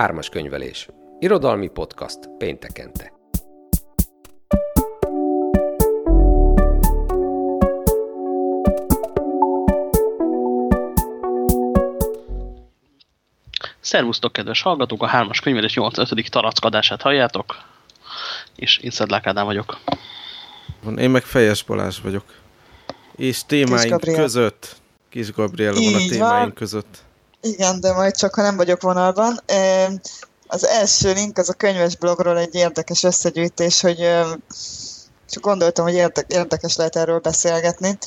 Ármas könyvelés. Irodalmi podcast péntekente. Szervusztok, kedves hallgatók! A hármas könyvelés 85. tarackadását halljátok, és én Szedlák Ádám vagyok. Én meg Fejes Balázs vagyok. És témáink Kis között, Kis Gabriela van a témáink van. között. Igen, de majd csak, ha nem vagyok vonalban. Az első link az a könyves blogról egy érdekes összegyűjtés, hogy csak gondoltam, hogy érdekes lehet erről beszélgetni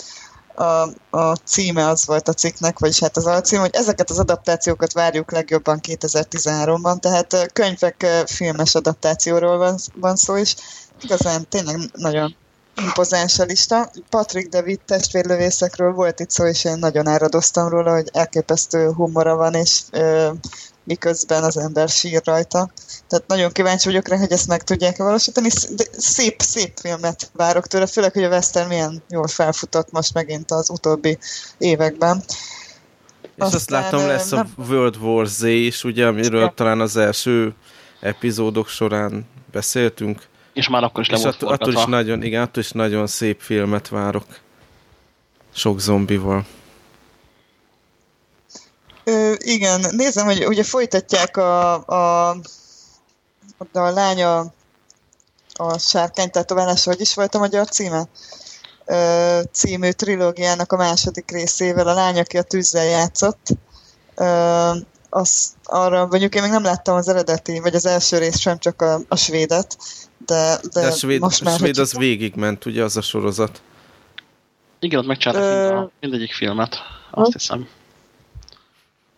a, a címe az volt a cikknek, vagyis hát az alcím, hogy ezeket az adaptációkat várjuk legjobban 2013-ban, tehát könyvek filmes adaptációról van, van szó is. Igazán tényleg nagyon impozáns a lista. Patrick David testvérlövészekről volt itt szó, és én nagyon áradoztam róla, hogy elképesztő humora van, és ö, miközben az ember sír rajta. Tehát nagyon kíváncsi vagyok rá, hogy ezt meg tudják valósítani. De szép, szép filmet várok tőle, főleg, hogy a Western milyen jól felfutott most megint az utóbbi években. És Aztán, azt látom, lesz nem... a World War Z is, ugye, amiről igen. talán az első epizódok során beszéltünk. És már akkor is le volt attól, attól is nagyon, igen, attól is nagyon szép filmet várok. Sok zombival. Ö, igen, nézem, hogy ugye folytatják a, a, a, a lánya a sárkány tetoválása, hogy is volt a magyar címe? Ö, című trilógiának a második részével, a lány, aki a tűzzel játszott. Ö, az, arra, mondjuk én még nem láttam az eredeti, vagy az első rész sem, csak a, a svédet, de, de, de a svéd, most már... A svéd az végigment, ugye, az a sorozat? Igen, ott megcsináltak mind mindegyik filmet, azt hiszem.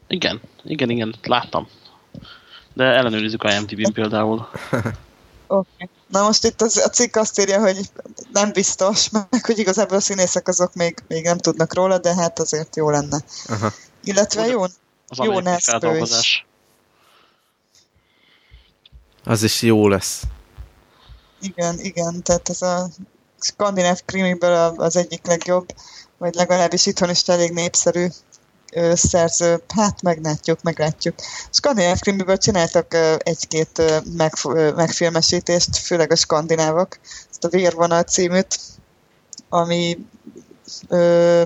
Igen, igen, igen, láttam. De ellenőrizzük a IMDb-n például. Oké. Okay. Na most itt az, a cikk azt írja, hogy nem biztos, meg hogy igazából a színészek azok még, még nem tudnak róla, de hát azért jó lenne. Aha. Illetve jó, az jó is. Az is jó lesz. Igen, igen, tehát ez a skandináv krimiből az egyik legjobb, vagy legalábbis itthon is elég népszerű szerző, hát meglátjuk, meglátjuk. Skandináv krimiből csináltak egy-két megfilmesítést, főleg a skandinávok, ezt a Vérvonal címűt, ami ö,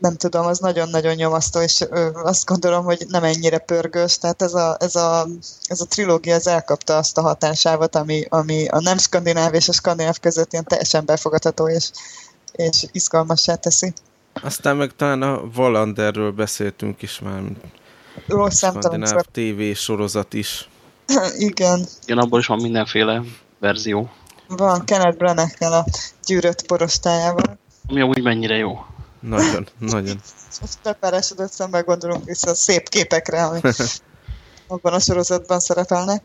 nem tudom, az nagyon-nagyon nyomasztó, és ö, azt gondolom, hogy nem ennyire pörgős, tehát ez a, ez a, ez a trilógia ez elkapta azt a hatásávot, ami, ami a nem skandináv és a skandináv között ilyen teljesen befogadható és, és izgalmassá teszi. Aztán meg talán a Walanderről beszéltünk is már. Rossz Skandináv TV sorozat is. Igen. Igen, abból is van mindenféle verzió. Van Kenneth branagh a gyűrött porostájával. Ami úgy mennyire jó. Nagyon, nagyon. Most teperesodott szemben gondolunk vissza a szép képekre, ami abban a sorozatban szerepelnek.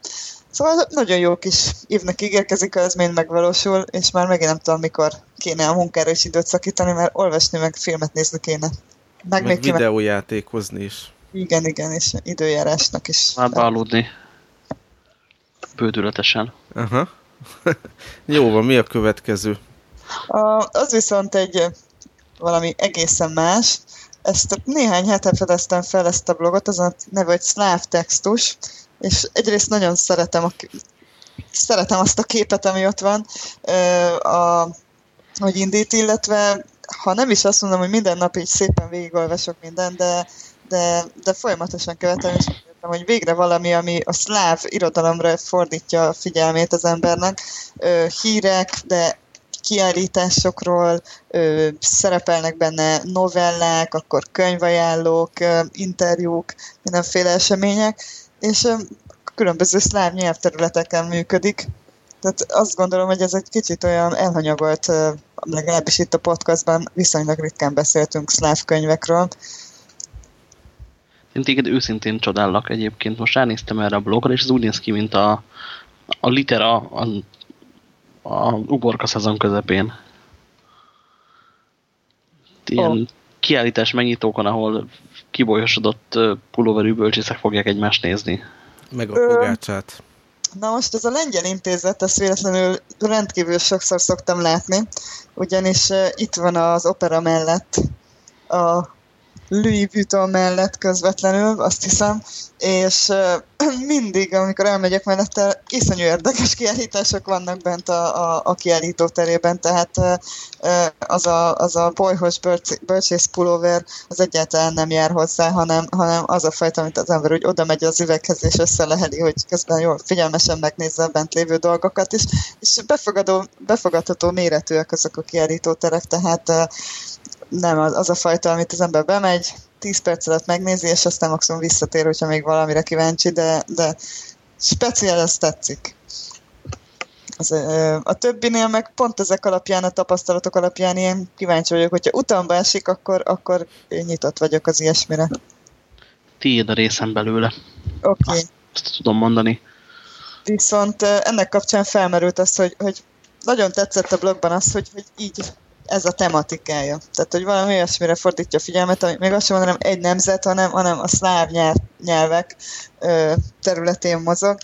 Szóval nagyon jó kis évnek ígérkezik, ha ez mind megvalósul, és már megint nem tudom, mikor kéne a munkára is időt szakítani, mert olvasni meg filmet nézni kéne. Meg, meg még videójátékozni is. Igen, igen, és időjárásnak is. Már bealudni. Bődületesen. Aha. jó van, mi a következő? A, az viszont egy valami egészen más. Ezt néhány hete fedeztem fel ezt a blogot, az a neve, hogy szláv textus, és egyrészt nagyon szeretem, a, szeretem azt a képet, ami ott van, a, hogy indít, illetve ha nem is azt mondom, hogy minden nap így szépen végigolvasok minden, de, de, de folyamatosan követem, és mondtam, hogy végre valami, ami a szláv irodalomra fordítja a figyelmét az embernek. Hírek, de kiállításokról, szerepelnek benne novellák, akkor könyvajánlók, interjúk, mindenféle események, és különböző szláv nyelvterületeken működik. Tehát azt gondolom, hogy ez egy kicsit olyan elhanyagolt, legalábbis itt a podcastban viszonylag ritkán beszéltünk szláv könyvekről. Én téged őszintén csodálok egyébként. Most ránéztem erre a blogra, és ez úgy néz ki, mint a, a litera a, a uborka szezon közepén. Ilyen oh. kiállítás megnyitókon, ahol kibolyosodott pulóverű bölcsészek fogják egymást nézni. Meg a pogácsát. Na most ez a lengyel intézet, ezt véletlenül rendkívül sokszor szoktam látni, ugyanis itt van az opera mellett a Louis Vuitton mellett közvetlenül, azt hiszem, és mindig, amikor elmegyek mellette, iszonyú érdekes kiállítások vannak bent a, a, a kiállító terében, tehát az a, az a bolyhos bölcsész pulóver az egyáltalán nem jár hozzá, hanem, hanem az a fajta, amit az ember úgy oda megy az üveghez és összeleheli, hogy közben jól figyelmesen megnézze a bent lévő dolgokat, és, és befogadó, befogadható méretűek azok a kiállító terek, tehát nem az, az a fajta, amit az ember bemegy, 10 perc alatt megnézi, és aztán maximum visszatér, hogyha még valamire kíváncsi, de, de speciál ez tetszik. Az, a többinél meg pont ezek alapján, a tapasztalatok alapján én kíváncsi vagyok, hogyha utamba esik, akkor, akkor nyitott vagyok az ilyesmire. Tiéd a részem belőle. Oké. Okay. Azt tudom mondani. Viszont ennek kapcsán felmerült az, hogy, hogy nagyon tetszett a blogban az, hogy, hogy így ez a tematikája. Tehát, hogy valami olyasmire fordítja a figyelmet, ami még azt sem mondanám egy nemzet, hanem, hanem a szláv nyelv, nyelvek ö, területén mozog.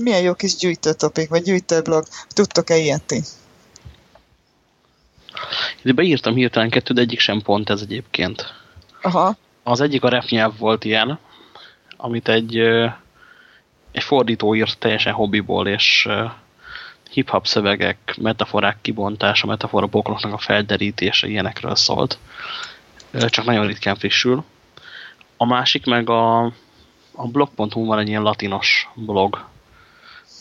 Milyen jó kis gyűjtőtopik, vagy gyűjtőblog. Tudtok-e ilyet ti? Beírtam hirtelen kettő, de egyik sem pont ez egyébként. Aha. Az egyik a rap nyelv volt ilyen, amit egy, egy fordító írt teljesen hobbiból, és hip-hop szövegek, metaforák kibontása, metaforabokloknak a felderítése ilyenekről szólt. Csak nagyon ritkán frissül. A másik meg a, a blog.hu van egy ilyen latinos blog,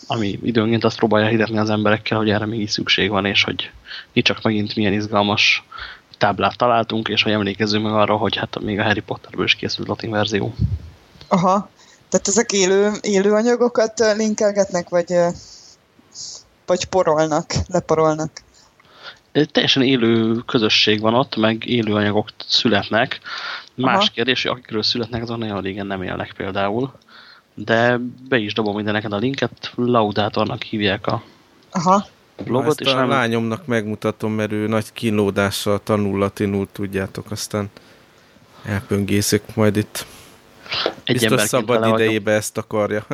ami időnként azt próbálja hirdetni az emberekkel, hogy erre még így szükség van, és hogy mi csak megint milyen izgalmas táblát találtunk, és hogy emlékezzünk meg arra, hogy hát még a Harry Potterből is készült latin verzió. Aha, tehát ezek élő, élő anyagokat linkelgetnek, vagy vagy porolnak, leporolnak? Teljesen élő közösség van ott, meg élő anyagok születnek. Más Aha. kérdés, hogy akikről születnek, azon nagyon régen nem élnek például. De be is dobom mindeneket a linket, Laudátornak hívják a Aha. blogot. Ezt és a nem... lányomnak megmutatom, mert ő nagy kínlódással tanul latinul, tudjátok, aztán elpöngészik majd itt. Egy Biztos szabad idejébe ezt akarja.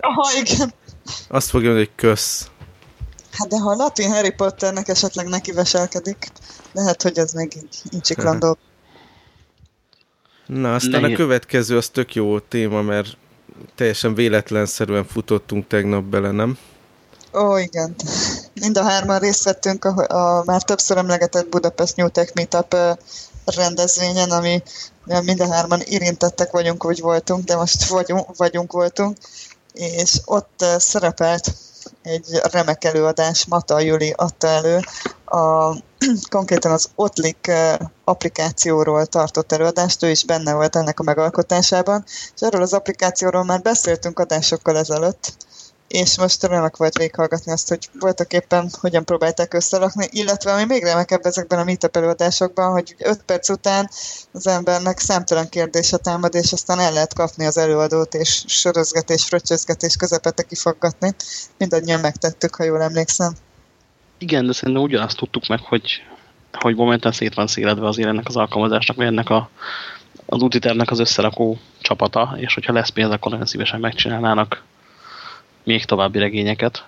Aha, igen. Azt fogja mondani, hogy kösz. Hát de ha a latin Harry Potternek esetleg neki veselkedik, lehet, hogy ez még így, így csiklandó. Na, aztán Nehéz. a következő az tök jó téma, mert teljesen véletlenszerűen futottunk tegnap bele, nem? Ó, igen. Mind a hárman részt vettünk a, a már többször emlegetett Budapest New Tech Meetup rendezvényen, ami mind a hárman érintettek vagyunk, hogy voltunk, de most vagyunk, vagyunk voltunk, és ott szerepelt egy remek előadás, Mata Juli adta elő, a, konkrétan az Otlik eh, applikációról tartott előadást, ő is benne volt ennek a megalkotásában, és erről az applikációról már beszéltünk adásokkal ezelőtt, és most remek volt végighallgatni azt, hogy voltak éppen hogyan próbálták összerakni, illetve ami még remekebb ezekben a meetup előadásokban, hogy 5 perc után az embernek számtalan kérdése támad, és aztán el lehet kapni az előadót, és sörözgetés, fröccsözgetés közepette kifaggatni. Mindannyian megtettük, ha jól emlékszem. Igen, de szerintem ugyanazt tudtuk meg, hogy, hogy momentán szét van széledve azért ennek az alkalmazásnak, vagy ennek a, az útitervnek az összerakó csapata, és hogyha lesz pénz, akkor nagyon szívesen megcsinálnának még további regényeket.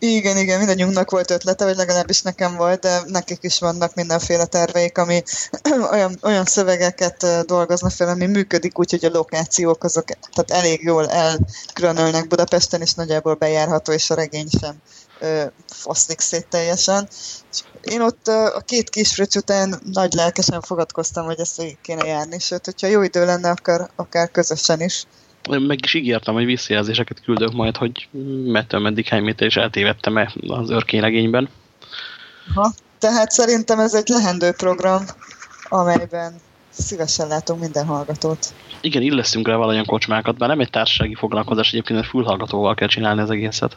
Igen, igen, mindannyiunknak volt ötlete, vagy legalábbis nekem volt, de nekik is vannak mindenféle terveik, ami olyan, olyan szövegeket dolgoznak fel, ami működik úgy, hogy a lokációk azok tehát elég jól elkülönölnek Budapesten, és nagyjából bejárható, és a regény sem foszlik szét teljesen. Én ott a két kisfröccs után nagy lelkesen fogadkoztam, hogy ezt végig kéne járni, sőt, hogyha jó idő lenne, akár, akár közösen is meg is ígértem, hogy visszajelzéseket küldök majd, hogy mettől meddig hány méter is eltévedtem-e az örkénylegényben. Ha, tehát szerintem ez egy lehendő program, amelyben szívesen látunk minden hallgatót. Igen, illesztünk rá valamilyen kocsmákat, bár nem egy társasági foglalkozás, egyébként egy fülhallgatóval kell csinálni az egészet.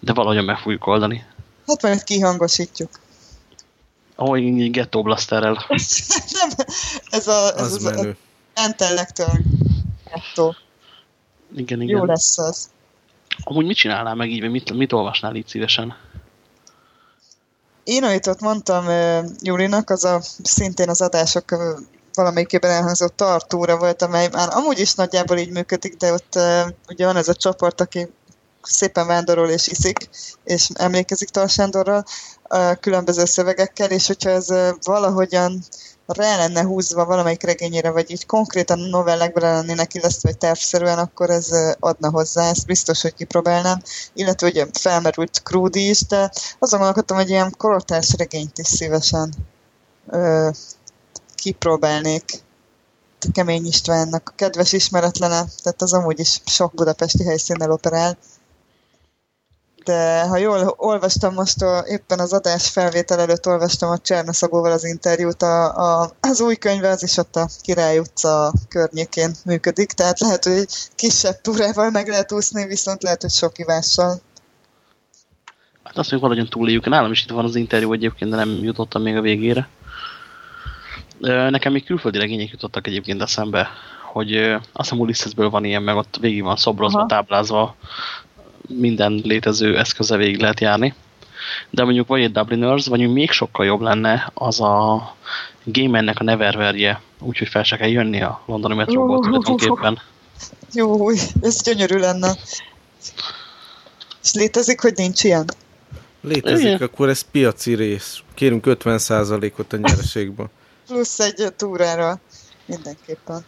De valahogyan meg fogjuk oldani. Hát majd kihangosítjuk. Ahogy így Ghetto Blasterrel. ez a, ez az, az, az Intellectual Ghetto. Igen, igen. Jó lesz az. Amúgy mit csinálnál meg így, mit, mit olvasnál így szívesen? Én, amit ott mondtam Júlinak, az a szintén az adások valamelyikében elhangzott tartóra volt, amely már amúgy is nagyjából így működik, de ott ugye van ez a csoport, aki szépen vándorol és iszik, és emlékezik Talsándorral különböző szövegekkel, és hogyha ez valahogyan rá lenne húzva valamelyik regényére, vagy így konkrétan novellekbe lennének illesztve, vagy tervszerűen, akkor ez adna hozzá, ezt biztos, hogy kipróbálnám. Illetve ugye felmerült Krúdi is, de azon gondolkodtam, hogy ilyen korotás regényt is szívesen ö, kipróbálnék. Kemény Istvánnak a kedves ismeretlene, tehát az amúgy is sok budapesti helyszínnel operál de ha jól olvastam most, a, éppen az adás felvétel előtt olvastam a Csernaszagóval az interjút, a, a, az új könyve az is ott a Király utca környékén működik, tehát lehet, hogy egy kisebb túrával meg lehet úszni, viszont lehet, hogy sok ivással. Hát azt mondjuk valahogyan túléljük. Nálam is itt van az interjú egyébként, de nem jutottam még a végére. Nekem még külföldi regények jutottak egyébként eszembe, hogy azt hiszem Ulyssesből van ilyen, meg ott végig van szobrozva, Aha. táblázva minden létező eszköze végig lehet járni. De mondjuk vagy egy Dubliners, vagy még sokkal jobb lenne az a Gamernek a Neververje, úgyhogy fel se kell jönni a londoni metróból tulajdonképpen. Jó, ez gyönyörű lenne. És létezik, hogy nincs ilyen? Létezik, Igen. akkor ez piaci rész. Kérünk 50%-ot a nyereségből. Plusz egy túrára mindenképpen.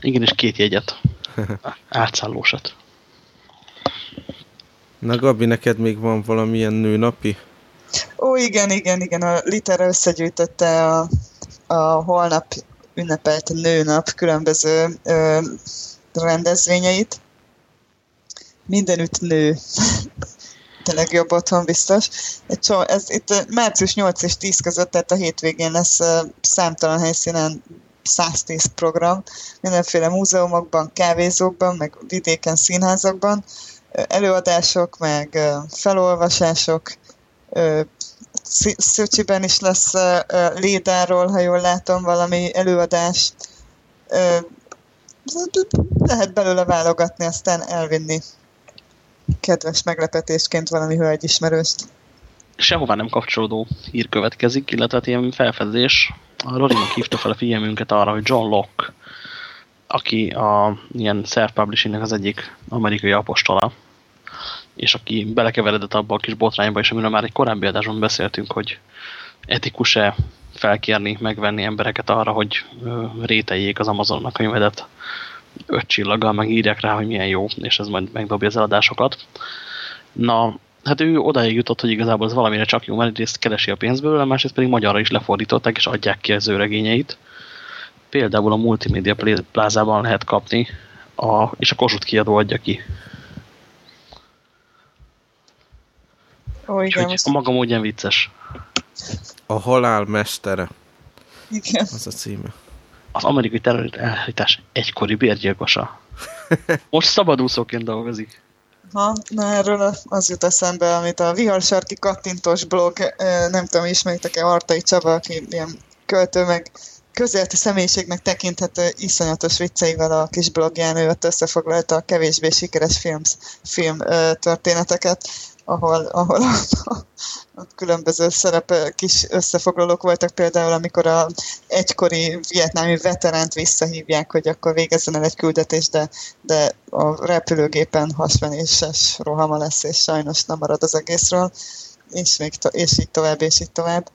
Igen, és két jegyet. Átszállósat. Na Gabi, neked még van valamilyen nőnapi? Ó, igen, igen, igen. A Litera összegyűjtötte a, a holnap ünnepelt nőnap különböző ö, rendezvényeit. Mindenütt nő. a legjobb otthon biztos. Egy csó, ez itt március 8 és 10 között, tehát a hétvégén lesz számtalan helyszínen 110 program, mindenféle múzeumokban, kávézókban, meg vidéken, színházakban előadások, meg felolvasások. Szöcsiben is lesz Lédáról, ha jól látom, valami előadás. Lehet belőle válogatni, aztán elvinni kedves meglepetésként valami hölgyismerőst. Sehová nem kapcsolódó hír következik, illetve hát ilyen felfedezés. A Rodinak hívta fel a figyelmünket arra, hogy John Locke, aki a ilyen self-publishingnek az egyik amerikai apostola, és aki belekeveredett abba a kis botrányba, és amiről már egy korábbi adásban beszéltünk, hogy etikus-e felkérni, megvenni embereket arra, hogy rételjék az Amazonnak a könyvedet öt csillaggal, meg írják rá, hogy milyen jó, és ez majd megdobja az eladásokat. Na, hát ő odáig jutott, hogy igazából ez valamire csak jó, mert egyrészt keresi a pénzből, másrészt pedig magyarra is lefordították, és adják ki az ő regényeit. Például a Multimédia plázában lehet kapni, a, és a Kossuth kiadó adja ki Ó, igen, most... A maga módján vicces. A halál mestere. Igen. Az a címe. Az amerikai terrorizálítás egykori bérgyilkosa. Most szabadúszóként dolgozik. Ha, na erről az jut eszembe, amit a Viharsarki kattintós blog, nem tudom, ismeritek-e Artai Csaba, aki ilyen költő, meg közéleti személyiségnek tekinthető iszonyatos vicceivel a kis blogján, ő ott összefoglalta a kevésbé sikeres films, film történeteket, ahol, ahol a, a, a különböző szerepek is összefoglalók voltak, például amikor a egykori vietnámi veteránt visszahívják, hogy akkor végezzen el egy küldetés, de, de a repülőgépen hasvenéses rohama lesz, és sajnos nem marad az egészről, és, még to- és így tovább, és így tovább.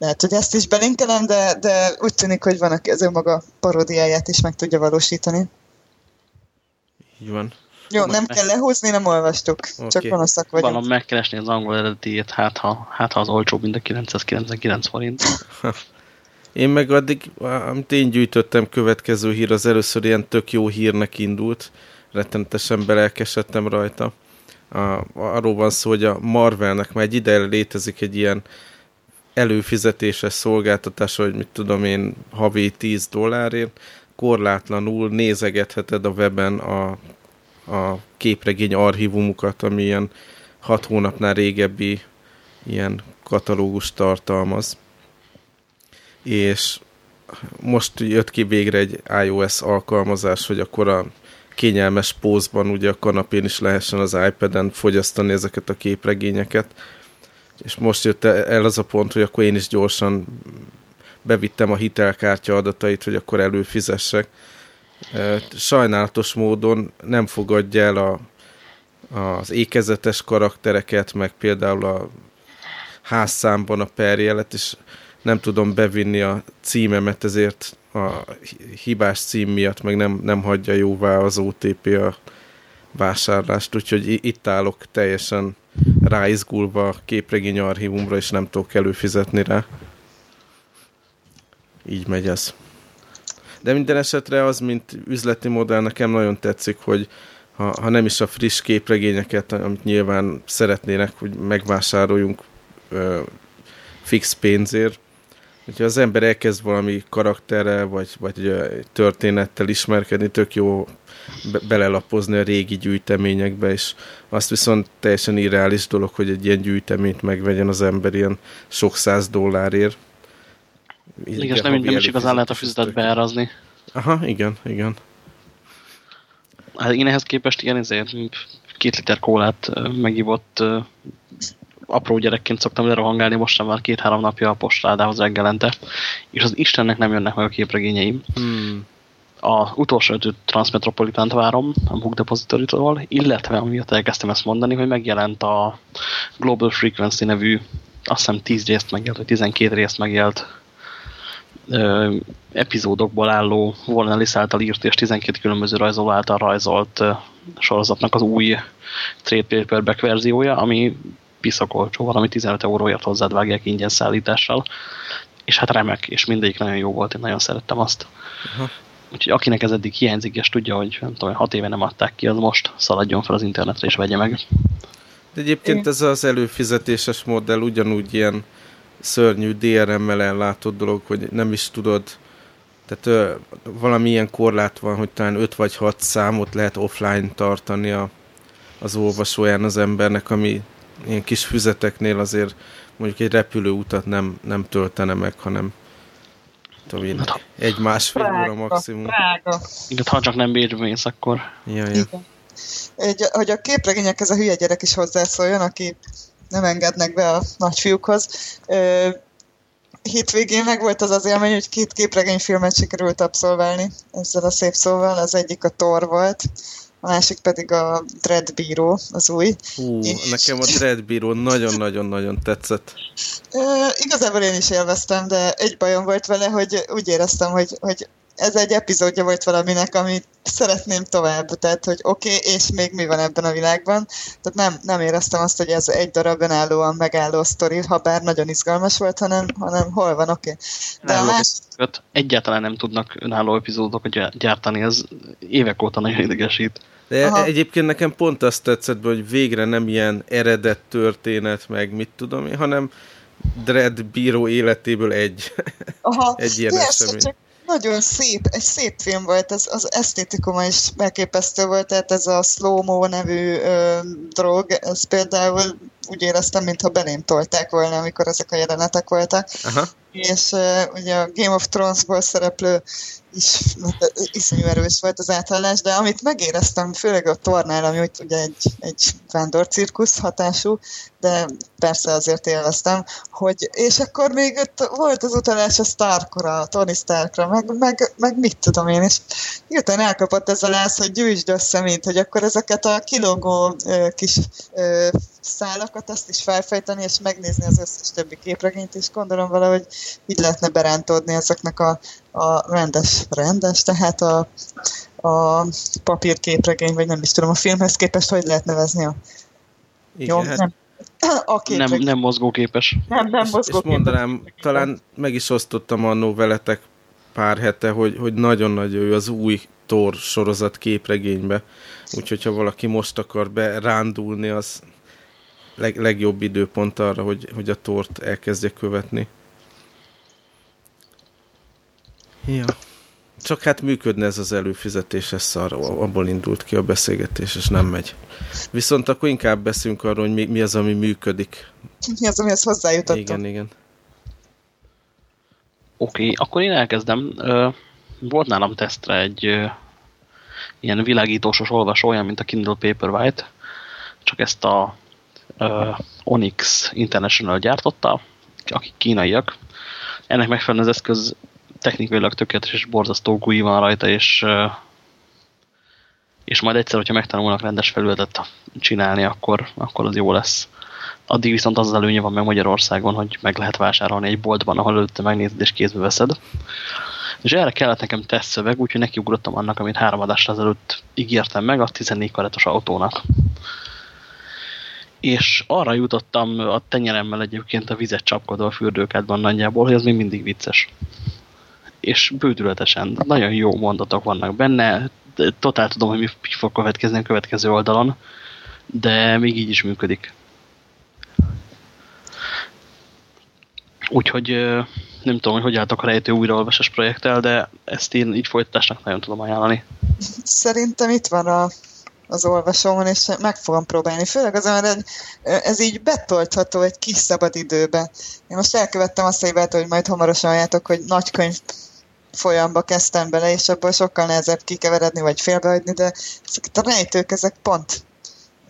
Lehet, hogy ezt is belinkelem, de, de úgy tűnik, hogy van, aki az önmaga paródiáját is meg tudja valósítani. Így van. Jó, nem kell lehúzni, nem olvastuk. Okay. Csak gonoszak vagyunk. Valami megkeresni az angol eredetiét, hát ha, hát ha az olcsó, mint a 999 forint. Én meg addig, amit én gyűjtöttem következő hír, az először ilyen tök jó hírnek indult. Rettenetesen belelkesedtem rajta. A, arról van szó, hogy a Marvelnek már egy ideje létezik egy ilyen előfizetéses szolgáltatás, hogy mit tudom én, havi 10 dollárért, korlátlanul nézegetheted a weben a a képregény archívumukat, ami ilyen hat hónapnál régebbi ilyen katalógus tartalmaz. És most jött ki végre egy iOS alkalmazás, hogy akkor a kényelmes pózban ugye a kanapén is lehessen az iPad-en fogyasztani ezeket a képregényeket. És most jött el az a pont, hogy akkor én is gyorsan bevittem a hitelkártya adatait, hogy akkor előfizessek. Sajnálatos módon nem fogadja el a, az ékezetes karaktereket, meg például a házszámban a perjelet, és nem tudom bevinni a címemet, ezért a hibás cím miatt meg nem, nem hagyja jóvá az OTP a vásárlást, úgyhogy itt állok teljesen ráizgulva a képregény archívumra, és nem tudok előfizetni rá. Így megy ez. De minden esetre az, mint üzleti modell nekem nagyon tetszik, hogy ha, ha nem is a friss képregényeket, amit nyilván szeretnének, hogy megvásároljunk ö, fix pénzért, hogyha az ember elkezd valami karakterrel, vagy, vagy történettel ismerkedni, tök jó be belelapozni a régi gyűjteményekbe, és azt viszont teljesen irreális dolog, hogy egy ilyen gyűjteményt megvegyen az ember ilyen sok száz dollárért. Igen, nem, nem is igazán lehet a füzetet beárazni. Aha, igen, igen. Hát én ehhez képest igen, ezért két liter kólát megivott apró gyerekként szoktam lerohangálni, most sem már két-három napja a postrádához reggelente, és az Istennek nem jönnek meg a képregényeim. Hmm. A utolsó ötő Transmetropolitánt várom a Book Depository-tól, illetve amiatt elkezdtem ezt mondani, hogy megjelent a Global Frequency nevű, azt hiszem 10 részt megjelent, vagy 12 részt megjelent ö, epizódokból álló Warren Ellis által írt és 12 különböző rajzoló által rajzolt ö, sorozatnak az új trade paperback verziója, ami piszak olcsó, valami 15 euróért hozzád vágják ingyen szállítással, és hát remek, és mindegyik nagyon jó volt, én nagyon szerettem azt. Aha. Úgyhogy akinek ez eddig hiányzik, és tudja, hogy nem tudom, hat éve nem adták ki, az most szaladjon fel az internetre, és vegye meg. De egyébként ez az előfizetéses modell ugyanúgy ilyen szörnyű DRM-mel ellátott dolog, hogy nem is tudod, tehát ö, valamilyen korlát van, hogy talán 5 vagy 6 számot lehet offline tartani a, az olvasóján az embernek, ami ilyen kis füzeteknél azért mondjuk egy repülőutat nem, nem töltene meg, hanem tudom én, egy másfél óra maximum. Prága. Igen, ha csak nem bérmész, akkor... Ja, ja. Egy, hogy a képregényekhez a hülye gyerek is hozzászóljon, aki nem engednek be a nagyfiúkhoz. Ö, hétvégén meg volt az az élmény, hogy két képregényfilmet sikerült abszolválni ezzel a szép szóval. Az egyik a Thor volt, a másik pedig a Dread Bíró, az új. Hú, és... nekem a Dread Bíró nagyon-nagyon-nagyon tetszett. E, igazából én is élveztem, de egy bajom volt vele, hogy úgy éreztem, hogy, hogy ez egy epizódja volt valaminek, amit szeretném tovább, tehát hogy oké, okay, és még mi van ebben a világban. Tehát nem, nem éreztem azt, hogy ez egy darab önállóan megálló sztori, ha bár nagyon izgalmas volt, hanem, hanem hol van, oké. Okay. De a más... Egyáltalán nem tudnak önálló epizódokat gyártani, ez évek óta nagyon idegesít. De Aha. egyébként nekem pont azt tetszett, hogy végre nem ilyen eredet történet, meg mit tudom én, hanem Dread bíró életéből egy, Aha. egy ilyen Persze, esemény. Csak nagyon szép, egy szép film volt, ez, az esztétikuma is elképesztő volt, tehát ez a slow-mo nevű ö, drog, ez például úgy éreztem, mintha belém tolták volna, amikor ezek a jelenetek voltak. Aha. És uh, ugye a Game of Thrones-ból szereplő is hát, iszonyú erős volt az átállás, de amit megéreztem, főleg a tornál, ami úgy, ugye egy, egy vándorcirkusz hatású, de persze azért élveztem, hogy és akkor még ott volt az utalás a Starkra, a Tony Starkra, meg, meg, meg mit tudom én, és hirtelen elkapott ez a lász, hogy gyűjtsd össze, mint hogy akkor ezeket a kilógó ö, kis szálakat, azt is felfejteni, és megnézni az összes többi képregényt, és gondolom valahogy így lehetne berántódni ezeknek a, a rendes, rendes, tehát a, a papírképregény, vagy nem is tudom, a filmhez képest hogy lehet nevezni a... Igen, Jó, hát... nem, a nem, nem mozgóképes. Nem, nem mozgóképes. És mondanám, talán meg is osztottam annó veletek pár hete, hogy, hogy nagyon-nagyon jó az új Thor sorozat képregénybe. Úgyhogy ha valaki most akar berándulni, az leg, legjobb időpont arra, hogy, hogy a tort elkezdje követni. Ja. Csak hát működne ez az előfizetés, ez szar, abból indult ki a beszélgetés, és nem megy. Viszont akkor inkább beszünk arról, hogy mi, mi az, ami működik. Mi az, amihez hozzájutottam. Igen, igen. Oké, okay, akkor én elkezdem. Volt nálam tesztre egy ilyen világítósos olvasó, olyan, mint a Kindle Paperwhite, csak ezt a uh, Onyx International gyártotta, akik kínaiak. Ennek megfelelően az eszköz technikailag tökéletes és borzasztó GUI van rajta, és, uh, és majd egyszer, hogyha megtanulnak rendes felületet csinálni, akkor, akkor az jó lesz. Addig viszont az, az előnye van meg Magyarországon, hogy meg lehet vásárolni egy boltban, ahol előtte megnézed és kézbe veszed. És erre kellett nekem tesztszöveg, úgyhogy nekiugrottam annak, amit három adásra ezelőtt ígértem meg, a 14 karetos autónak. És arra jutottam a tenyeremmel egyébként a vizet csapkodva a fürdőkádban nagyjából, hogy az még mindig vicces. És bődületesen, nagyon jó mondatok vannak benne, totál tudom, hogy mi fog következni a következő oldalon, de még így is működik. Úgyhogy nem tudom, hogy hogy álltak a rejtő újraolvasás projekttel, de ezt én így folytatásnak nagyon tudom ajánlani. Szerintem itt van a, az olvasómon, és meg fogom próbálni. Főleg az, mert ez így betoltható egy kis szabad időbe. Én most elkövettem azt a hibát, hogy majd hamarosan ajánlatok, hogy nagy könyv folyamba kezdtem bele, és abból sokkal nehezebb kikeveredni, vagy félbehagyni, de ezek a rejtők, ezek pont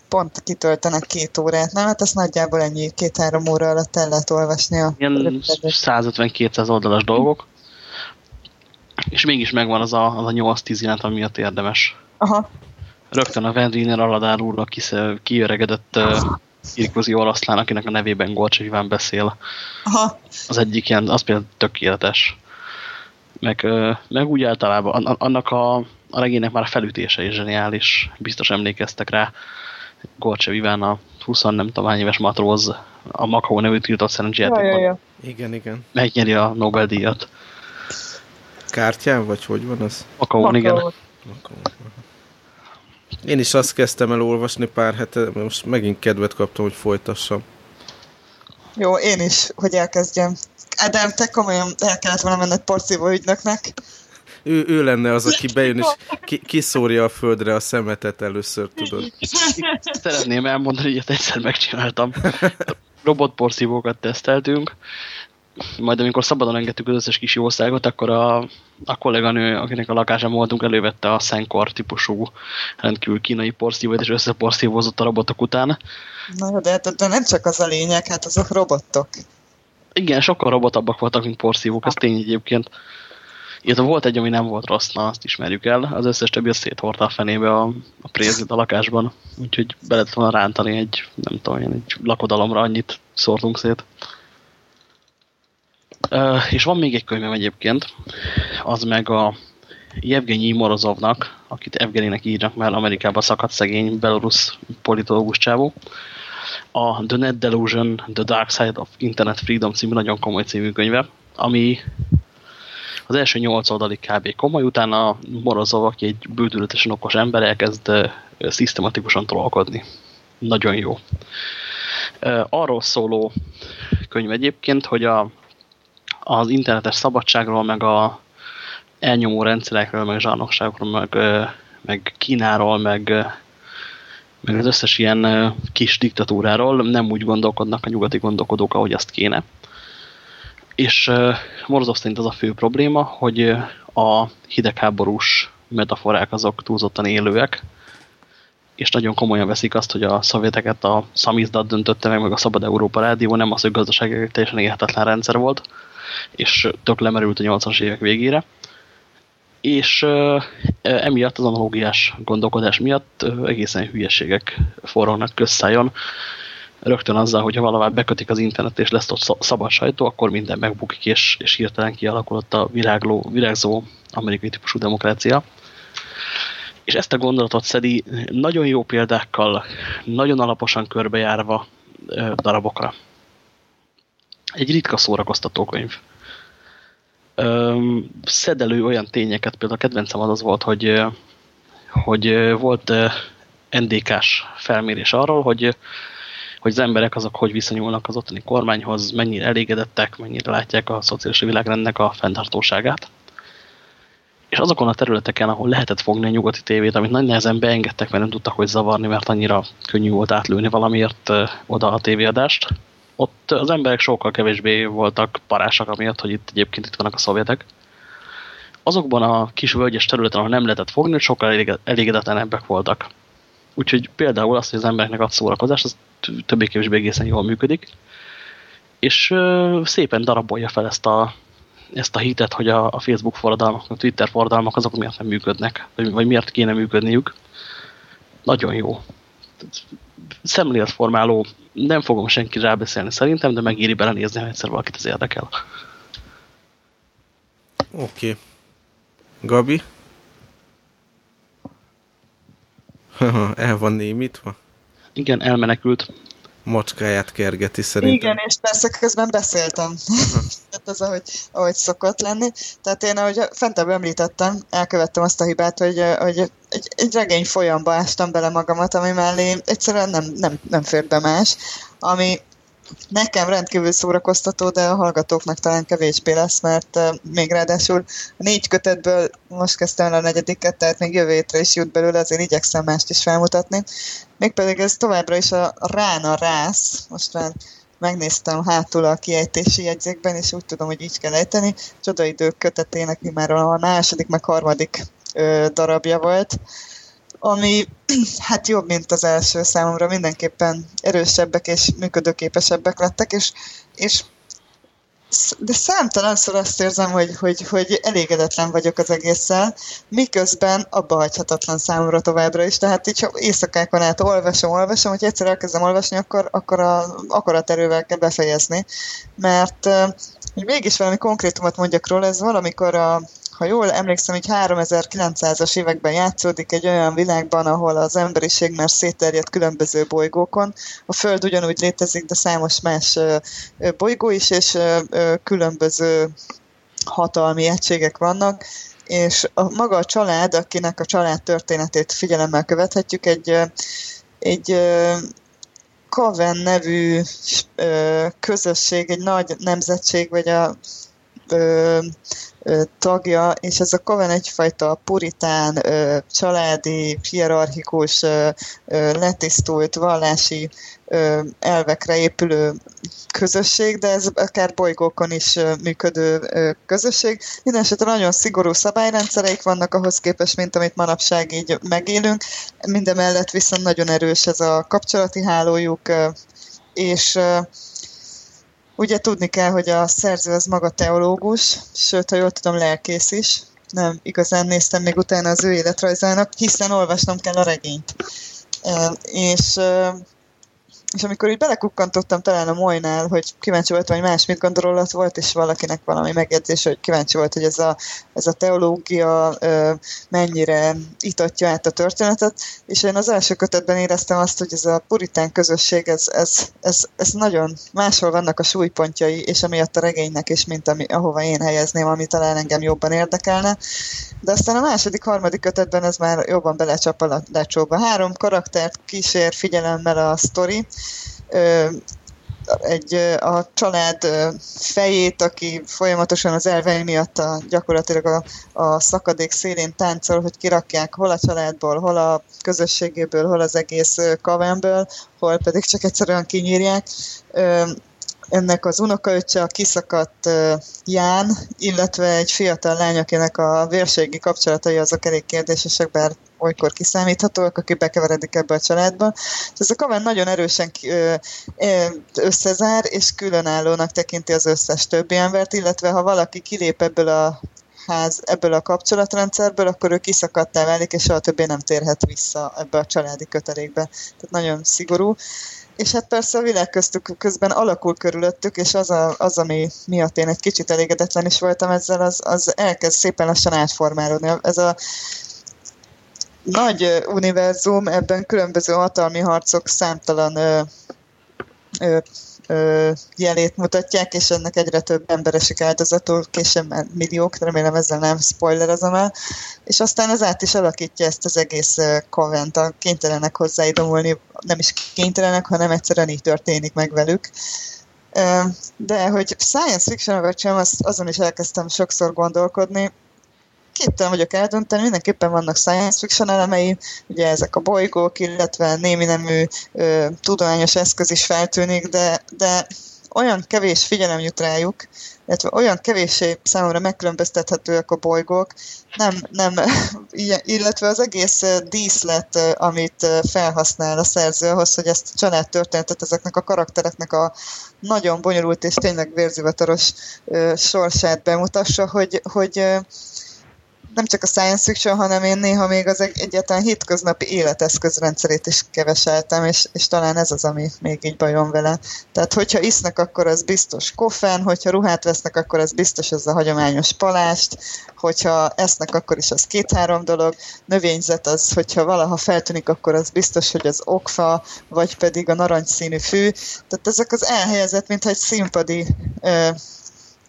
pont kitöltenek két órát, nem? Hát ezt nagyjából ennyi, két-három óra alatt el lehet olvasni a... Ilyen 150-200 oldalas dolgok, és mégis megvan az a, az a 8-10 jelent, ami miatt érdemes. Aha. Rögtön a Vendriner Aladár úrnak kiöregedett uh, irkozi oroszlán, akinek a nevében Gorcs beszél. Aha. Az egyik ilyen, az például tökéletes. Meg, uh, meg úgy általában annak a, a regénynek már a felütése is zseniális. Biztos emlékeztek rá. Gorcsev Iván a 20 nem tudom éves matróz a Makó nevű tiltott szerencséjátékban. Ja, ja, ja. Igen, igen. Megnyeri a Nobel-díjat. Kártyán, vagy hogy van az? Makó, igen. Makó. Én is azt kezdtem el olvasni pár hete, most megint kedvet kaptam, hogy folytassam. Jó, én is, hogy elkezdjem. Ádám, te komolyan el kellett volna menned porszívó ügynöknek ő, ő lenne az, aki bejön és ki, kiszórja a földre a szemetet először, tudod. Szeretném elmondani, hogy egyszer megcsináltam. Robotporszívókat teszteltünk, majd amikor szabadon engedtük az összes kis jószágot, akkor a, a kolléganő, akinek a lakásán voltunk, elővette a Senkor típusú rendkívül kínai porszívót, és összeporszívózott a robotok után. Na, de, de nem csak az a lényeg, hát azok robotok. Igen, sokkal robotabbak voltak, mint porszívók, ez tény egyébként. Illetve volt egy, ami nem volt rossz, na azt ismerjük el. Az összes többi széthordta a fenébe a, a prézit a lakásban. Úgyhogy be lett volna rántani egy, nem tudom, egy lakodalomra annyit szórtunk szét. Uh, és van még egy könyvem egyébként, az meg a Jevgenyi Morozovnak, akit Evgenének írnak, mert Amerikában szakadt szegény belorusz politológus csávó. A The Net Delusion, The Dark Side of Internet Freedom című nagyon komoly című könyve, ami az első nyolc oldalig kb. komoly, utána Morozov, aki egy bődületesen okos ember, elkezd szisztematikusan trollkodni. Nagyon jó. Arról szóló könyv egyébként, hogy a, az internetes szabadságról, meg a elnyomó rendszerekről, meg zsarnokságokról, meg, meg Kínáról, meg, meg az összes ilyen kis diktatúráról nem úgy gondolkodnak a nyugati gondolkodók, ahogy azt kéne. És Morozov szerint az a fő probléma, hogy a hidegháborús metaforák azok túlzottan élőek, és nagyon komolyan veszik azt, hogy a szovjeteket a szamizdat döntötte meg, meg a Szabad Európa Rádió, nem az, hogy gazdasági teljesen élhetetlen rendszer volt, és tök lemerült a 80-as évek végére. És uh, emiatt az analógiás gondolkodás miatt egészen hülyeségek forognak közszájon, rögtön azzal, hogyha valahová bekötik az internet és lesz ott szabad sajtó, akkor minden megbukik, és, és hirtelen kialakulott a virágló, virágzó amerikai típusú demokrácia. És ezt a gondolatot szedi nagyon jó példákkal, nagyon alaposan körbejárva darabokra. Egy ritka szórakoztató könyv. Szed elő olyan tényeket, például a kedvencem az, az volt, hogy, hogy volt NDK-s felmérés arról, hogy hogy az emberek azok hogy viszonyulnak az ottani kormányhoz, mennyire elégedettek, mennyire látják a szociális világrendnek a fenntartóságát. És azokon a területeken, ahol lehetett fogni a nyugati tévét, amit nagy nehezen beengedtek, mert nem tudtak hogy zavarni, mert annyira könnyű volt átlőni valamiért oda a tévéadást, ott az emberek sokkal kevésbé voltak parásak, amiatt, hogy itt egyébként itt vannak a szovjetek. Azokban a kis völgyes területen, ahol nem lehetett fogni, sokkal elégedetlenebbek voltak. Úgyhogy például azt, hogy az embereknek ad szórakozást, az többé-kevésbé egészen jól működik. És szépen darabolja fel ezt a, ezt a hitet, hogy a, Facebook forradalmak, a Twitter forradalmak azok miért nem működnek, vagy miért kéne működniük. nagyon jó. Szemléletformáló, nem fogom senki rábeszélni szerintem, de megéri belenézni, ha egyszer valakit az érdekel. Oké. Okay. Gabi? El van némítva? Igen, elmenekült macskáját kergeti szerintem. Igen, és persze közben beszéltem. Tehát az, ahogy, ahogy szokott lenni. Tehát én, ahogy fentebb említettem, elkövettem azt a hibát, hogy, hogy egy, egy regény folyamba ástam bele magamat, ami mellé egyszerűen nem, nem, nem fér be más, ami nekem rendkívül szórakoztató, de a hallgatóknak talán kevésbé lesz, mert még ráadásul a négy kötetből most kezdtem a negyediket, tehát még jövő hétre is jut belőle, azért igyekszem mást is felmutatni. Mégpedig ez továbbra is a Rána Rász, most már megnéztem hátul a kiejtési jegyzékben, és úgy tudom, hogy így kell ejteni. Csodaidők kötetének már a második, meg harmadik ö, darabja volt ami hát jobb, mint az első számomra, mindenképpen erősebbek és működőképesebbek lettek, és, és de számtalanszor azt érzem, hogy, hogy, hogy elégedetlen vagyok az egésszel, miközben abba hagyhatatlan számomra továbbra is. Tehát így, ha éjszakákon át olvasom, olvasom, hogy egyszer elkezdem olvasni, akkor, akkor a akaraterővel kell befejezni. Mert hogy mégis valami konkrétumot mondjak róla, ez valamikor a ha jól emlékszem, így 3900-as években játszódik egy olyan világban, ahol az emberiség már szétterjedt különböző bolygókon. A Föld ugyanúgy létezik, de számos más bolygó is, és különböző hatalmi egységek vannak, és a, maga a család, akinek a család történetét figyelemmel követhetjük, egy, egy Kaven nevű közösség, egy nagy nemzetség, vagy a tagja, és ez a Coven egyfajta puritán, családi, hierarchikus, letisztult, vallási elvekre épülő közösség, de ez akár bolygókon is működő közösség. Mindenesetre nagyon szigorú szabályrendszereik vannak ahhoz képest, mint amit manapság így megélünk. Mindemellett viszont nagyon erős ez a kapcsolati hálójuk, és Ugye tudni kell, hogy a szerző az maga teológus, sőt, ha jól tudom, lelkész is. Nem igazán néztem még utána az ő életrajzának, hiszen olvasnom kell a regényt. És és amikor így belekukkantottam talán a Molynál, hogy kíváncsi voltam, hogy más mit gondolat volt, és valakinek valami megjegyzés, hogy kíváncsi volt, hogy ez a, ez a teológia ö, mennyire itatja át a történetet, és én az első kötetben éreztem azt, hogy ez a puritán közösség, ez, ez, ez, ez nagyon máshol vannak a súlypontjai, és amiatt a regénynek is, mint ami, ahova én helyezném, ami talán engem jobban érdekelne. De aztán a második, harmadik kötetben ez már jobban belecsap a lecsóba. Három karaktert kísér figyelemmel a sztori, egy, a család fejét, aki folyamatosan az elvei miatt a, gyakorlatilag a, a szakadék szélén táncol, hogy kirakják hol a családból, hol a közösségéből, hol az egész kavenből, hol pedig csak egyszerűen kinyírják. Ennek az unokaöccse a kiszakadt Ján, illetve egy fiatal lány, akinek a vérségi kapcsolatai azok elég kérdésesek, bár olykor kiszámíthatóak, aki bekeveredik ebbe a családba. Ez a kamen nagyon erősen összezár, és különállónak tekinti az összes többi embert, illetve ha valaki kilép ebből a ház, ebből a kapcsolatrendszerből, akkor ő kiszakadtá válik, és soha többé nem térhet vissza ebbe a családi kötelékbe. Tehát nagyon szigorú és hát persze a világ köztük közben alakul körülöttük, és az, a, az ami miatt én egy kicsit elégedetlen is voltam ezzel, az, az elkezd szépen lassan átformálódni. Ez a nagy univerzum, ebben különböző hatalmi harcok számtalan ö, ö, ö, jelét mutatják, és ennek egyre több ember esik áldozatul, később milliók, remélem ezzel nem spoilerezem el, és aztán az át is alakítja ezt az egész konvent, a kénytelenek hozzáidomulni, nem is kénytelenek, hanem egyszerűen így történik meg velük. De hogy science fiction vagy sem, azt, azon is elkezdtem sokszor gondolkodni, képtelen vagyok eldönteni, mindenképpen vannak science fiction elemei, ugye ezek a bolygók, illetve némi nemű ö, tudományos eszköz is feltűnik, de, de olyan kevés figyelem jut rájuk, illetve olyan kevéssé számomra megkülönböztethetőek a bolygók, nem, nem, illetve az egész díszlet, amit felhasznál a szerző ahhoz, hogy ezt a családtörténetet ezeknek a karaktereknek a nagyon bonyolult és tényleg vérzivataros sorsát bemutassa, hogy, hogy nem csak a science fiction, hanem én néha még az egyáltalán hétköznapi életeszközrendszerét is keveseltem, és, és talán ez az, ami még így bajom vele. Tehát, hogyha isznak, akkor az biztos kofen, hogyha ruhát vesznek, akkor az biztos az a hagyományos palást, hogyha esznek, akkor is az két-három dolog. Növényzet az, hogyha valaha feltűnik, akkor az biztos, hogy az okfa, vagy pedig a narancsszínű fű. Tehát ezek az elhelyezett, mintha egy színpadi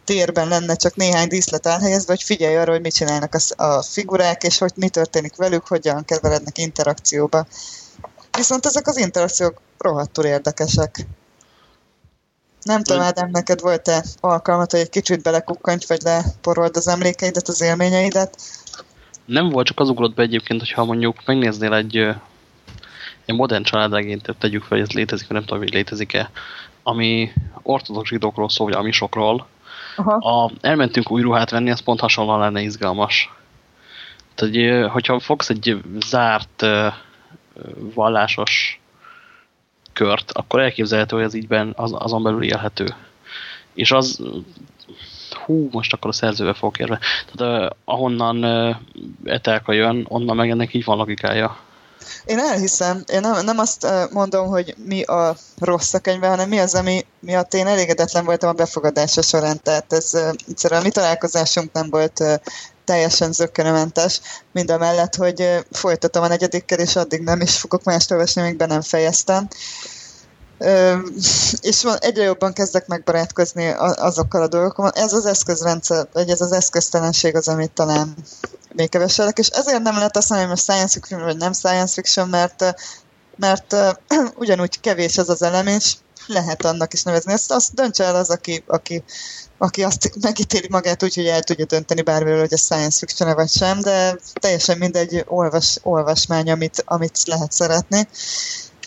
térben lenne csak néhány díszlet elhelyezve, hogy figyelj arra, hogy mit csinálnak a, a figurák, és hogy mi történik velük, hogyan keverednek interakcióba. Viszont ezek az interakciók rohadtul érdekesek. Nem tudom, Ádám, neked volt-e alkalmat, hogy egy kicsit belekukkancs, vagy leporold az emlékeidet, az élményeidet? Nem volt, csak az ugrott be egyébként, hogyha mondjuk megnéznél egy, egy modern családregényt, tegyük fel, hogy ez létezik, vagy nem tudom, hogy létezik-e, ami ortodox zsidókról szól, vagy amisokról, Aha. A, elmentünk új ruhát venni, az pont hasonlóan lenne izgalmas. Tehát, hogyha fogsz egy zárt vallásos kört, akkor elképzelhető, hogy ez ígyben az, azon belül élhető. És az, hú, most akkor a szerzővel fogok érve. Tehát ahonnan uh, Etelka jön, onnan meg ennek így van logikája. Én elhiszem, én nem, nem azt mondom, hogy mi a rossz a könyve, hanem mi az, ami miatt én elégedetlen voltam a befogadása során. Tehát ez egyszerűen a mi találkozásunk nem volt teljesen zökkenőmentes, mind a mellett, hogy folytatom a negyedikkel, és addig nem is fogok mást olvasni, még be nem fejeztem. És van, egyre jobban kezdek megbarátkozni azokkal a dolgokkal. Ez az eszközrendszer, vagy ez az eszköztelenség az, amit talán még keveselek, és ezért nem lehet azt mondani, hogy science fiction vagy nem science fiction, mert, mert ugyanúgy kevés az az elem, és lehet annak is nevezni. Ezt azt döntse el az, aki, aki, aki azt megítéli magát úgy, hogy el tudja dönteni bármiről, hogy a science fiction vagy sem, de teljesen mindegy olvas, olvasmány, amit, amit lehet szeretni.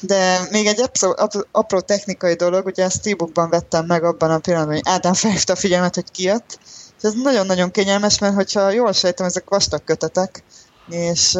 De még egy apró, apró technikai dolog, ugye ezt e-bookban vettem meg abban a pillanatban, hogy Ádám felhívta a figyelmet, hogy kijött, és ez nagyon-nagyon kényelmes, mert hogyha jól sejtem, ezek vastag kötetek, és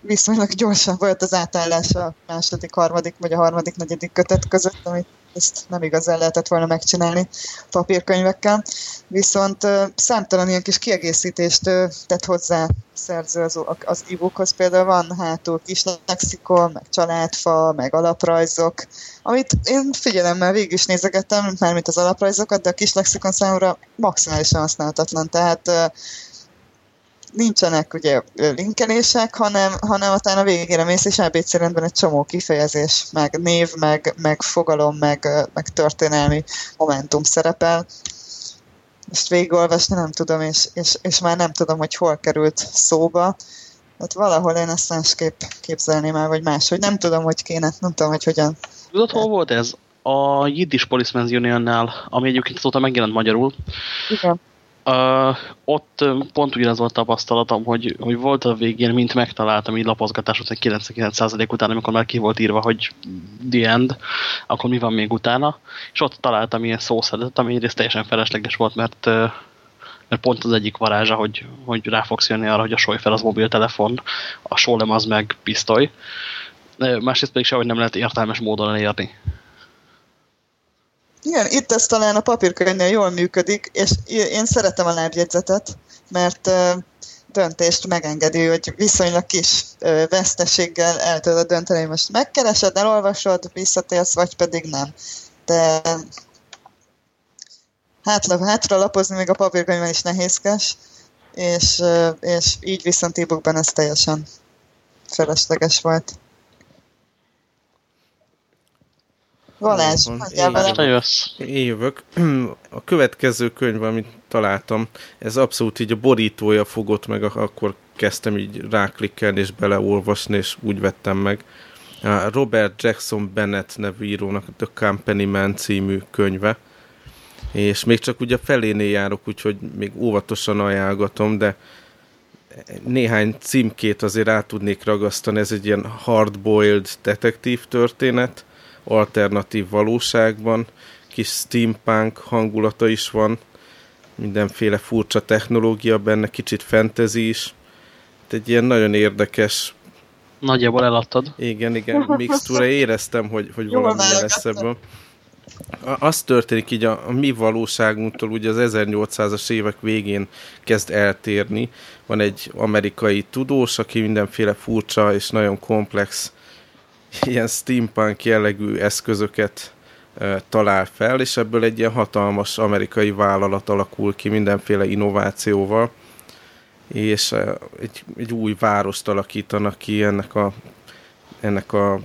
viszonylag gyorsan volt az átállás a második, harmadik vagy a harmadik, negyedik kötet között, amit ezt nem igazán lehetett volna megcsinálni papírkönyvekkel. Viszont számtalan ilyen kis kiegészítést tett hozzá szerző az, az e-bookhoz. Például van hátul kis lexikon, meg családfa, meg alaprajzok, amit én figyelemmel végig is nézegettem, mármint az alaprajzokat, de a kis lexikon számomra maximálisan használhatatlan. Tehát nincsenek ugye linkelések, hanem, hanem aztán a végére mész, és ABC rendben egy csomó kifejezés, meg név, meg, meg fogalom, meg, meg történelmi momentum szerepel. Ezt végigolvasni nem tudom, és, és, és már nem tudom, hogy hol került szóba. Hát valahol én ezt másképp képzelném el, vagy máshogy. Nem tudom, hogy kéne, nem tudom, hogy hogyan. Tudod, hol volt ez? A Yiddish Policeman's Union-nál, ami egyébként azóta megjelent magyarul. Igen. Uh, ott pont ugyanaz volt tapasztalatom, hogy, hogy volt a végén, mint megtaláltam így lapozgatás után 99% után, amikor már ki volt írva, hogy the end, akkor mi van még utána, és ott találtam ilyen szószedet, ami egyrészt teljesen felesleges volt, mert, mert pont az egyik varázsa, hogy, hogy rá fogsz jönni arra, hogy a soly fel az mobiltelefon, a sólem az meg pisztoly, másrészt pedig sehogy nem lehet értelmes módon elérni. Igen, itt ez talán a papírkönyvnél jól működik, és én szeretem a lábjegyzetet, mert döntést megengedi, hogy viszonylag kis veszteséggel el tudod dönteni, hogy most megkeresed, elolvasod, visszatérsz, vagy pedig nem. De hátra, hátra lapozni még a papírkönyvben is nehézkes, és, és így viszont e ez teljesen felesleges volt. Valás, én, én jövök. A következő könyv, amit találtam, ez abszolút így a borítója fogott meg, akkor kezdtem így ráklikkelni és beleolvasni, és úgy vettem meg. Robert Jackson Bennett nevű írónak a The Company Man című könyve, és még csak ugye felénél járok, úgyhogy még óvatosan ajánlgatom, de néhány címkét azért át tudnék ragasztani, ez egy ilyen hardboiled detektív történet, alternatív valóságban, kis steampunk hangulata is van, mindenféle furcsa technológia benne, kicsit fantasy is. Egy ilyen nagyon érdekes... Nagyjából eladtad. Igen, igen, mixtúra éreztem, hogy, hogy valami lesz ebből. az történik így a, a mi valóságunktól, ugye az 1800-as évek végén kezd eltérni. Van egy amerikai tudós, aki mindenféle furcsa és nagyon komplex ilyen steampunk jellegű eszközöket talál fel, és ebből egy ilyen hatalmas amerikai vállalat alakul ki mindenféle innovációval, és egy, egy új várost alakítanak ki ennek a, ennek a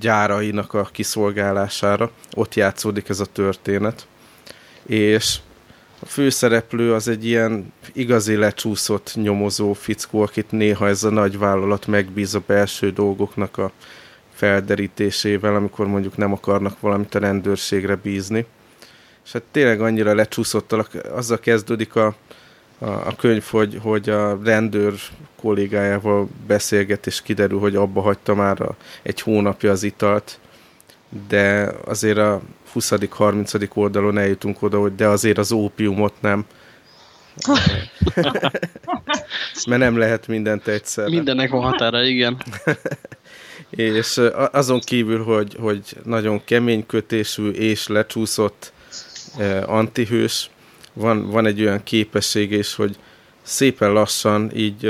gyárainak a kiszolgálására. Ott játszódik ez a történet. És a főszereplő az egy ilyen igazi lecsúszott nyomozó fickó, akit néha ez a nagy vállalat megbíz a belső dolgoknak a felderítésével, amikor mondjuk nem akarnak valamit a rendőrségre bízni. És hát tényleg annyira lecsúszott, azzal kezdődik a, a, a könyv, hogy, hogy a rendőr kollégájával beszélget, és kiderül, hogy abba hagyta már a, egy hónapja az italt, de azért a 20.-30. oldalon eljutunk oda, hogy de azért az ópiumot nem. Mert nem lehet mindent egyszer. Mindennek van határa, igen. és azon kívül, hogy, hogy nagyon kemény kötésű és lecsúszott eh, antihős, van, van egy olyan képesség is, hogy szépen lassan így,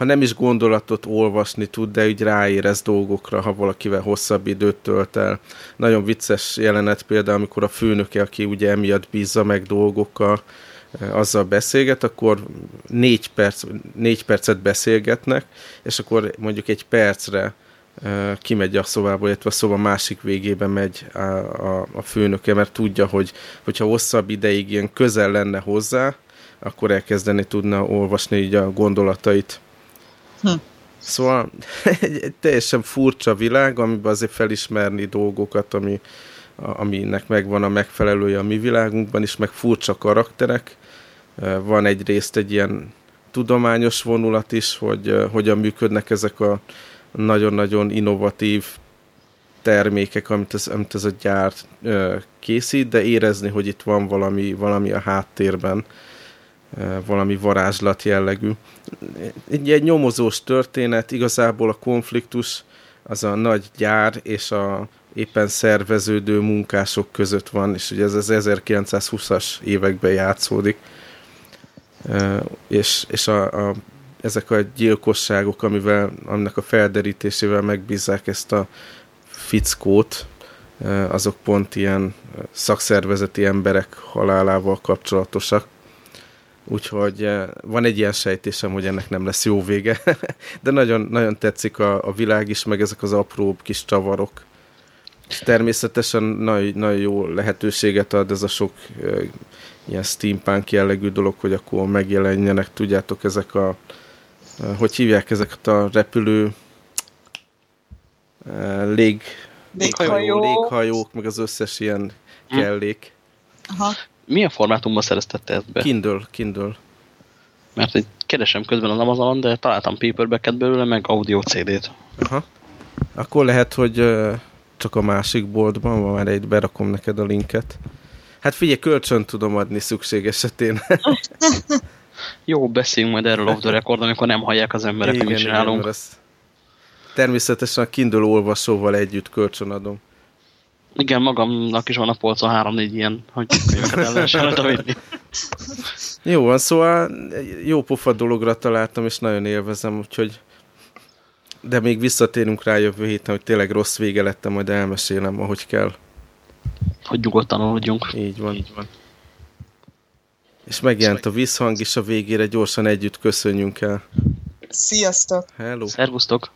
ha nem is gondolatot olvasni tud, de így ráérez dolgokra, ha valakivel hosszabb időt tölt el. Nagyon vicces jelenet például, amikor a főnöke, aki ugye emiatt bízza meg dolgokkal, azzal beszélget, akkor négy, perc, négy percet beszélgetnek, és akkor mondjuk egy percre kimegy a szobából, illetve a szoba másik végébe megy a, a, a főnöke, mert tudja, hogy hogyha hosszabb ideig ilyen közel lenne hozzá, akkor elkezdeni tudna olvasni így a gondolatait. Hm. Szóval egy, egy teljesen furcsa világ, amiben azért felismerni dolgokat, ami, aminek megvan a megfelelője a mi világunkban is, meg furcsa karakterek. Van egyrészt egy ilyen tudományos vonulat is, hogy hogyan működnek ezek a nagyon-nagyon innovatív termékek, amit ez, amit ez a gyár készít, de érezni, hogy itt van valami, valami a háttérben, valami varázslat jellegű. Egy, egy nyomozós történet, igazából a konfliktus az a nagy gyár és a éppen szerveződő munkások között van, és ugye ez az 1920-as években játszódik. És, és a, a ezek a gyilkosságok, amivel, aminek a felderítésével megbízzák ezt a fickót, azok pont ilyen szakszervezeti emberek halálával kapcsolatosak. Úgyhogy eh, van egy ilyen sejtésem, hogy ennek nem lesz jó vége, de nagyon, nagyon tetszik a, a világ is, meg ezek az apró kis csavarok. És természetesen nagyon, nagyon jó lehetőséget ad ez a sok uh, ilyen steampunk jellegű dolog, hogy akkor megjelenjenek, tudjátok, ezek a hogy hívják ezeket a repülő lég, léghajó, léghajók, meg az összes ilyen hm. kellék. Aha. Milyen formátumban szereztette ezt be? Kindle, Kindle. Mert egy keresem közben az Amazonon, de találtam paperbacket belőle, meg audio CD-t. Aha. Akkor lehet, hogy csak a másik boltban van, már egy berakom neked a linket. Hát figyelj, kölcsön tudom adni szükség esetén. Jó, beszéljünk majd erről off the record, amikor nem hallják az emberek, igen, mit csinálunk. Igen, természetesen a Kindle olvasóval együtt kölcsönadom. Igen, magamnak is van a polcon három-négy ilyen, hogy könyveket el lehessen Jó van, szóval jó pofa dologra találtam, és nagyon élvezem, úgyhogy de még visszatérünk rá jövő héten, hogy tényleg rossz vége lettem, majd elmesélem, ahogy kell. Hogy nyugodtan aludjunk. Így van. Így van. És megjelent a visszhang, és a végére gyorsan együtt köszönjünk el. Sziasztok! Hello! Szervusztok!